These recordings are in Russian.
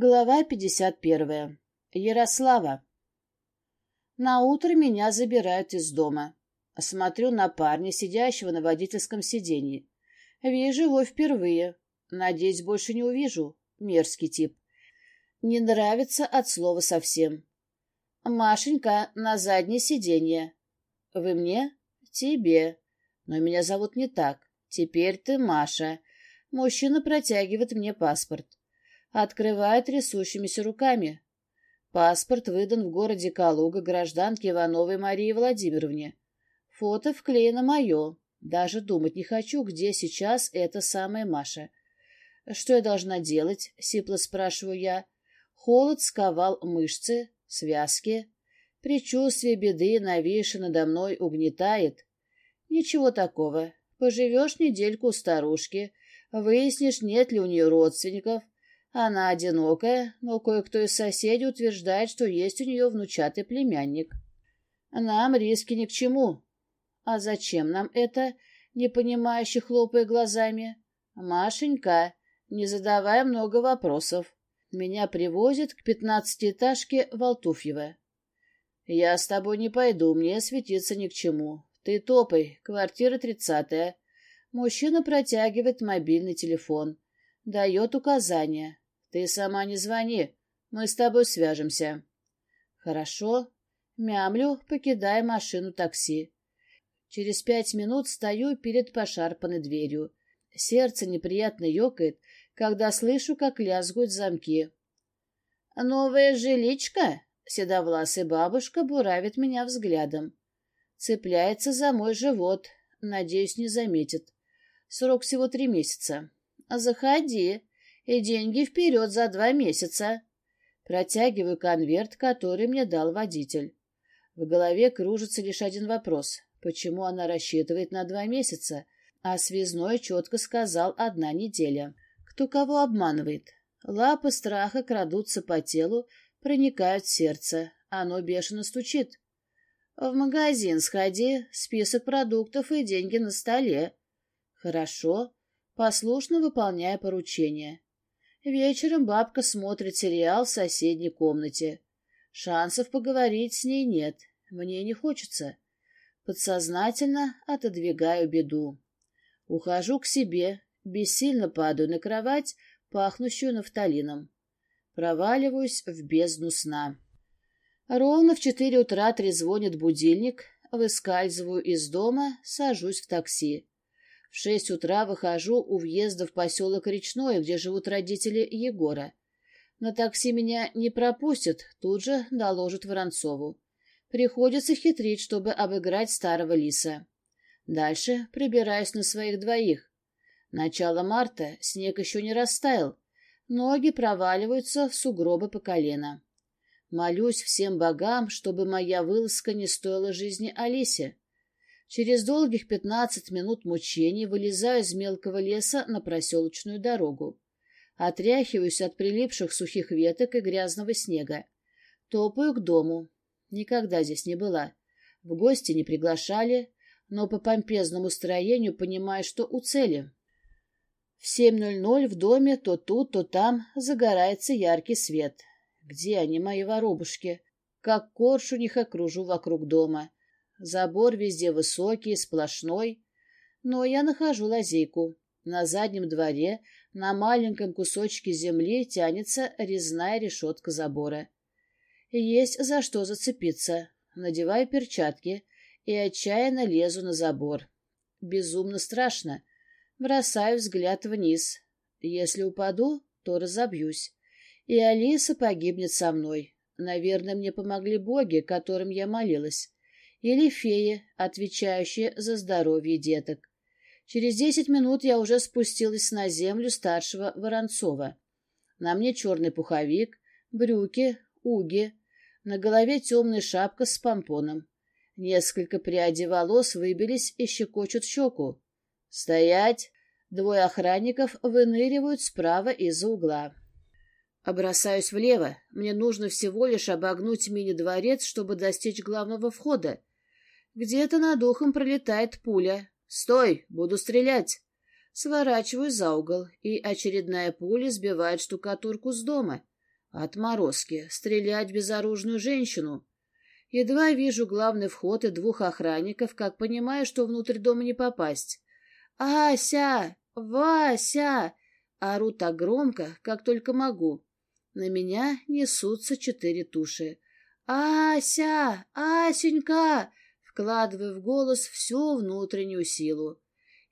Глава 51. Ярослава. На утро меня забирают из дома. Смотрю на парня, сидящего на водительском сиденье. Вижу его впервые. Надеюсь, больше не увижу. Мерзкий тип. Не нравится от слова совсем. Машенька, на заднее сиденье. Вы мне? Тебе. Но меня зовут не так. Теперь ты Маша. Мужчина протягивает мне паспорт. Открывает трясущимися руками. Паспорт выдан в городе Калуга гражданке Ивановой Марии Владимировне. Фото вклеено мое. Даже думать не хочу, где сейчас эта самая Маша. «Что я должна делать?» — сипло спрашиваю я. Холод сковал мышцы, связки. Предчувствие беды, нависшее надо мной, угнетает. Ничего такого. Поживешь недельку у старушки, выяснишь, нет ли у нее родственников. Она одинокая, но кое-кто из соседей утверждает, что есть у нее внучатый племянник. Нам риски ни к чему. А зачем нам это, непонимающе хлопая глазами? Машенька, не задавай много вопросов. Меня привозят к пятнадцатиэтажке Волтуфьева. Я с тобой не пойду, мне светиться ни к чему. Ты топай, квартира тридцатая. Мужчина протягивает мобильный телефон. Дает указания. Ты сама не звони, мы с тобой свяжемся. Хорошо. Мямлю, покидая машину такси. Через пять минут стою перед пошарпанной дверью. Сердце неприятно ёкает, когда слышу, как лязгают замки. «Новая жиличка?» — седовласая бабушка буравит меня взглядом. Цепляется за мой живот, надеюсь, не заметит. Срок всего три месяца. «Заходи, и деньги вперед за два месяца». Протягиваю конверт, который мне дал водитель. В голове кружится лишь один вопрос. Почему она рассчитывает на два месяца, а связной четко сказал одна неделя? Кто кого обманывает? Лапы страха крадутся по телу, проникают в сердце. Оно бешено стучит. В магазин сходи, список продуктов и деньги на столе. Хорошо. Послушно выполняя поручение. Вечером бабка смотрит сериал в соседней комнате. Шансов поговорить с ней нет. Мне не хочется. Подсознательно отодвигаю беду. Ухожу к себе, Бессильно падаю на кровать, пахнущую нафталином. Проваливаюсь в бездну сна. Ровно в четыре утра трезвонит будильник, выскальзываю из дома, сажусь в такси. В шесть утра выхожу у въезда в поселок Речное, где живут родители Егора. На такси меня не пропустят, тут же доложат Воронцову. Приходится хитрить, чтобы обыграть старого лиса. Дальше прибираюсь на своих двоих. Начало марта, снег еще не растаял. Ноги проваливаются в сугробы по колено. Молюсь всем богам, чтобы моя вылазка не стоила жизни Алисе. Через долгих пятнадцать минут мучений вылезаю из мелкого леса на проселочную дорогу. Отряхиваюсь от прилипших сухих веток и грязного снега. Топаю к дому. Никогда здесь не была. В гости не приглашали, но по помпезному строению понимаю, что у цели. В 7.00 в доме то тут, то там загорается яркий свет. Где они, мои воробушки? Как коршунях окружу вокруг дома. Забор везде высокий, сплошной. Но я нахожу лазейку. На заднем дворе, на маленьком кусочке земли тянется резная решетка забора. Есть за что зацепиться. Надеваю перчатки и отчаянно лезу на забор. Безумно страшно. Бросаю взгляд вниз. Если упаду, то разобьюсь. И Алиса погибнет со мной. Наверное, мне помогли боги, которым я молилась. Или феи, отвечающие за здоровье деток. Через десять минут я уже спустилась на землю старшего Воронцова. На мне черный пуховик, брюки, уги, на голове темная шапка с помпоном. Несколько прядей волос выбились и щекочут щеку. «Стоять!» Двое охранников выныривают справа из-за угла. Обрасаюсь влево. Мне нужно всего лишь обогнуть мини-дворец, чтобы достичь главного входа. Где-то над ухом пролетает пуля. «Стой! Буду стрелять!» Сворачиваю за угол, и очередная пуля сбивает штукатурку с дома. Отморозки. Стрелять безоружную женщину. Едва вижу главный вход и двух охранников, как понимаю, что внутрь дома не попасть. «Ася! Вася!» Ору так громко, как только могу. На меня несутся четыре туши. «Ася! Асенька!» Вкладываю в голос всю внутреннюю силу.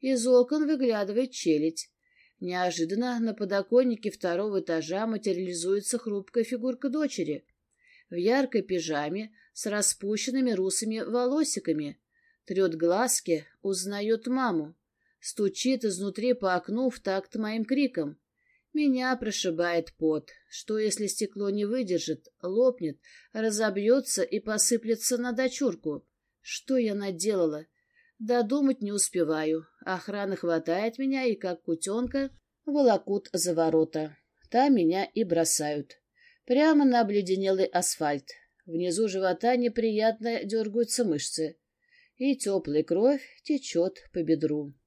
Из окон выглядывает челядь. Неожиданно на подоконнике второго этажа материализуется хрупкая фигурка дочери. В яркой пижаме с распущенными русыми волосиками. Трет глазки, узнает маму. Стучит изнутри по окну в такт моим криком. Меня прошибает пот. Что, если стекло не выдержит, лопнет, разобьется и посыплется на дочурку? Что я наделала? Додумать не успеваю. Охрана хватает меня и, как кутенка, волокут за ворота. Там меня и бросают. Прямо на обледенелый асфальт. Внизу живота неприятно дергаются мышцы. И теплая кровь течет по бедру.